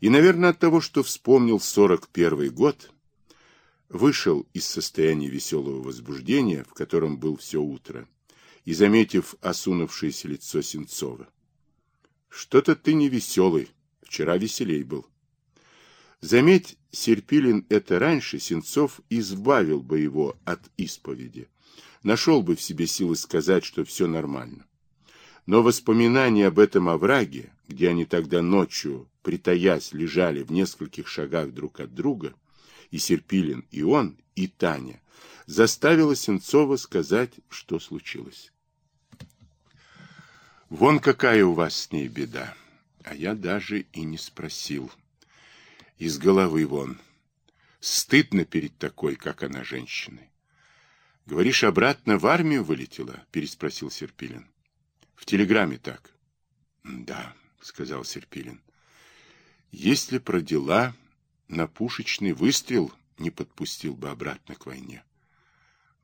И, наверное, от того, что вспомнил 41 год, вышел из состояния веселого возбуждения, в котором был все утро, и, заметив осунувшееся лицо Сенцова, «Что-то ты не веселый, вчера веселей был». Заметь, Серпилин это раньше, Сенцов избавил бы его от исповеди, нашел бы в себе силы сказать, что все нормально. Но воспоминания об этом овраге, где они тогда ночью, притаясь, лежали в нескольких шагах друг от друга, и Серпилин, и он, и Таня, заставило Сенцова сказать, что случилось. «Вон какая у вас с ней беда, а я даже и не спросил. Из головы вон. Стыдно перед такой, как она, женщиной. Говоришь, обратно в армию вылетела? Переспросил Серпилин. В телеграмме так. Да, сказал Серпилин. Если про дела, на пушечный выстрел не подпустил бы обратно к войне.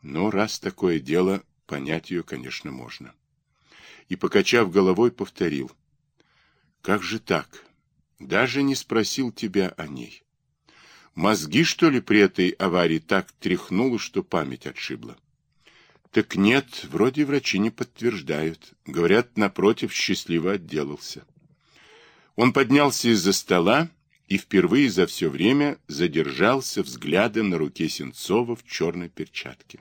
Но раз такое дело, понять ее, конечно, можно. И, покачав головой, повторил. Как же так? Даже не спросил тебя о ней. Мозги, что ли, при этой аварии так тряхнуло, что память отшибла? Так нет, вроде врачи не подтверждают. Говорят, напротив, счастливо отделался. Он поднялся из-за стола и впервые за все время задержался взглядом на руке Сенцова в черной перчатке.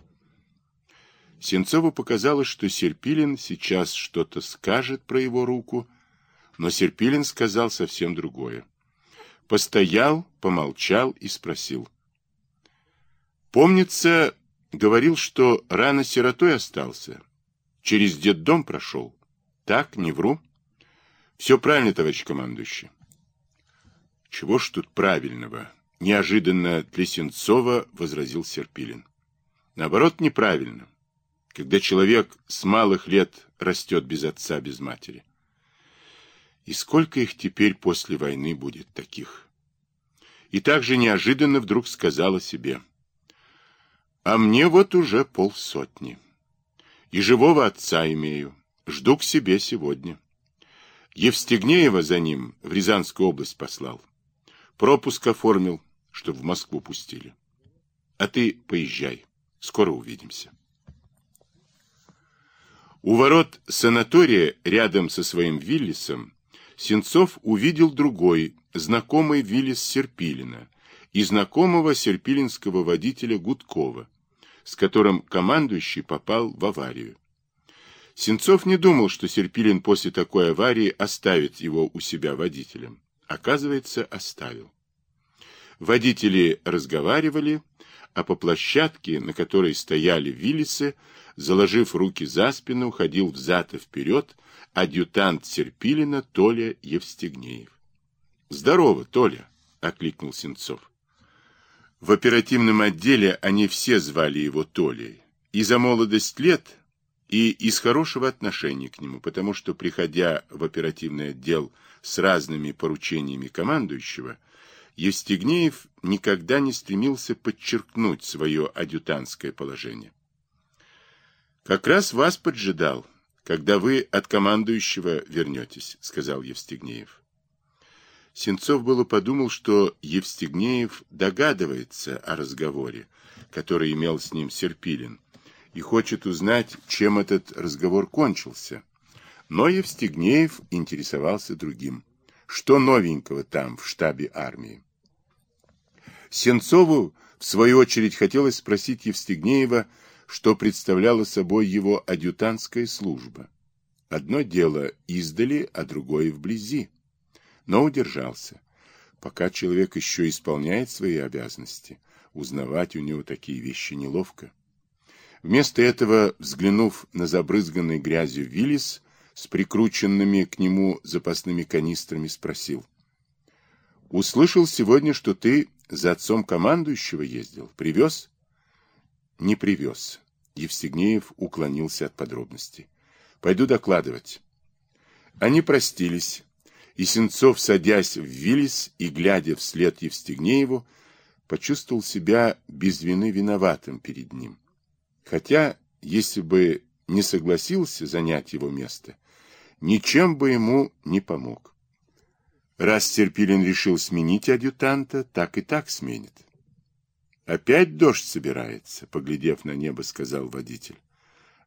Сенцову показалось, что Серпилин сейчас что-то скажет про его руку, но Серпилин сказал совсем другое. Постоял, помолчал и спросил. Помнится, Говорил, что рано сиротой остался. Через детдом прошел. Так, не вру? Все правильно, товарищ командующий. Чего ж тут правильного? Неожиданно для Сенцова возразил Серпилин. Наоборот, неправильно. Когда человек с малых лет растет без отца, без матери. И сколько их теперь после войны будет таких? И также неожиданно вдруг сказала себе – а мне вот уже полсотни. И живого отца имею. Жду к себе сегодня. Евстигнеева за ним в Рязанскую область послал. Пропуск оформил, чтоб в Москву пустили. А ты поезжай. Скоро увидимся. У ворот санатория рядом со своим Виллисом Сенцов увидел другой, знакомый Виллис Серпилина и знакомого серпилинского водителя Гудкова, с которым командующий попал в аварию. Сенцов не думал, что Серпилин после такой аварии оставит его у себя водителем. Оказывается, оставил. Водители разговаривали, а по площадке, на которой стояли Виллисы, заложив руки за спину, ходил взад и вперед адъютант Серпилина Толя Евстигнеев. «Здорово, Толя!» — окликнул Сенцов. В оперативном отделе они все звали его Толей. И за молодость лет, и из хорошего отношения к нему, потому что, приходя в оперативный отдел с разными поручениями командующего, Евстигнеев никогда не стремился подчеркнуть свое адъютантское положение. «Как раз вас поджидал, когда вы от командующего вернетесь», — сказал Евстигнеев. Сенцов было подумал, что Евстигнеев догадывается о разговоре, который имел с ним Серпилин, и хочет узнать, чем этот разговор кончился. Но Евстигнеев интересовался другим. Что новенького там, в штабе армии? Сенцову, в свою очередь, хотелось спросить Евстигнеева, что представляла собой его адъютантская служба. Одно дело издали, а другое вблизи но удержался. Пока человек еще исполняет свои обязанности, узнавать у него такие вещи неловко. Вместо этого, взглянув на забрызганный грязью Виллис с прикрученными к нему запасными канистрами, спросил. «Услышал сегодня, что ты за отцом командующего ездил. Привез?» «Не привез». Евстигнеев уклонился от подробностей. «Пойду докладывать». Они простились. И Сенцов, садясь в Виллис и глядя вслед Евстигнееву, почувствовал себя без вины виноватым перед ним. Хотя, если бы не согласился занять его место, ничем бы ему не помог. Раз Серпилин решил сменить адъютанта, так и так сменит. Опять дождь собирается, поглядев на небо, сказал водитель.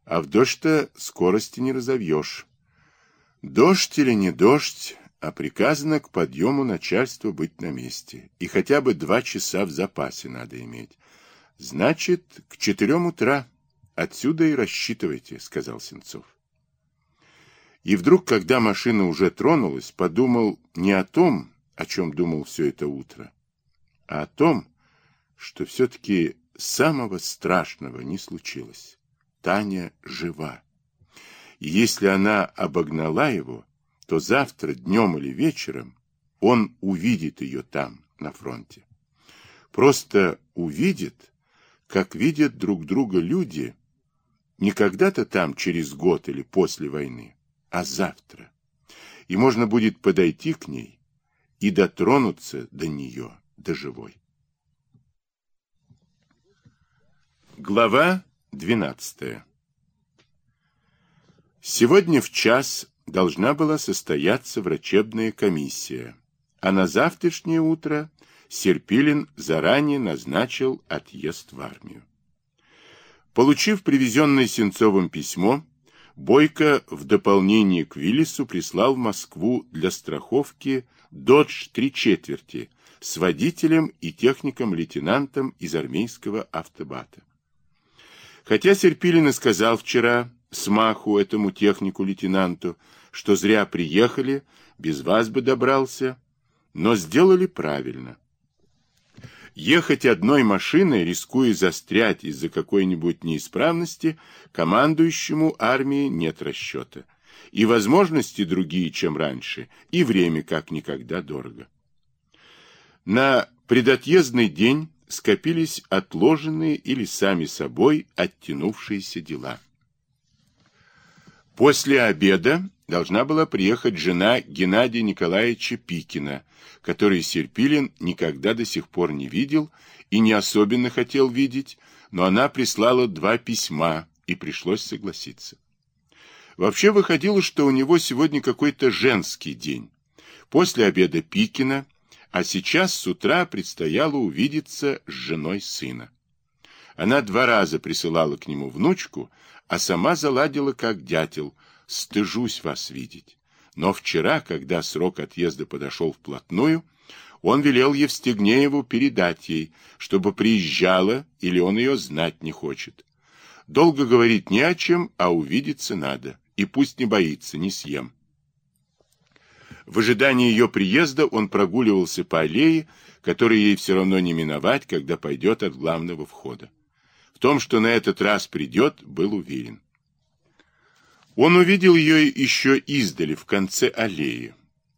А в дождь-то скорости не разовьешь. Дождь или не дождь, а приказано к подъему начальства быть на месте. И хотя бы два часа в запасе надо иметь. Значит, к четырем утра. Отсюда и рассчитывайте, сказал Сенцов. И вдруг, когда машина уже тронулась, подумал не о том, о чем думал все это утро, а о том, что все-таки самого страшного не случилось. Таня жива. И если она обогнала его, то завтра днем или вечером он увидит ее там, на фронте. Просто увидит, как видят друг друга люди не когда-то там через год или после войны, а завтра. И можно будет подойти к ней и дотронуться до нее, до живой. Глава 12 Сегодня в час должна была состояться врачебная комиссия, а на завтрашнее утро Серпилин заранее назначил отъезд в армию. Получив привезенное Сенцовым письмо, Бойко в дополнение к Виллису прислал в Москву для страховки «Додж три четверти» с водителем и техником-лейтенантом из армейского автобата. Хотя Серпилин и сказал вчера смаху этому технику-лейтенанту, что зря приехали, без вас бы добрался, но сделали правильно. Ехать одной машиной, рискуя застрять из-за какой-нибудь неисправности, командующему армии нет расчета. И возможности другие, чем раньше, и время как никогда дорого. На предотъездный день скопились отложенные или сами собой оттянувшиеся дела. После обеда должна была приехать жена Геннадия Николаевича Пикина, который Серпилин никогда до сих пор не видел и не особенно хотел видеть, но она прислала два письма, и пришлось согласиться. Вообще выходило, что у него сегодня какой-то женский день. После обеда Пикина, а сейчас с утра предстояло увидеться с женой сына. Она два раза присылала к нему внучку, а сама заладила как дятел. «Стыжусь вас видеть». Но вчера, когда срок отъезда подошел вплотную, он велел Евстигнееву передать ей, чтобы приезжала, или он ее знать не хочет. Долго говорить не о чем, а увидеться надо. И пусть не боится, не съем. В ожидании ее приезда он прогуливался по аллее, которой ей все равно не миновать, когда пойдет от главного входа. Том, что на этот раз придет, был уверен. Он увидел ее еще издали, в конце аллеи.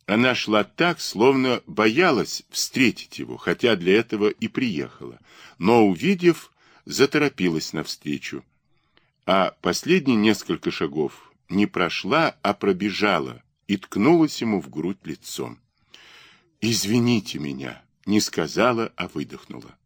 Она шла так, словно боялась встретить его, хотя для этого и приехала. Но, увидев, заторопилась навстречу. А последние несколько шагов не прошла, а пробежала и ткнулась ему в грудь лицом. «Извините меня», — не сказала, а выдохнула.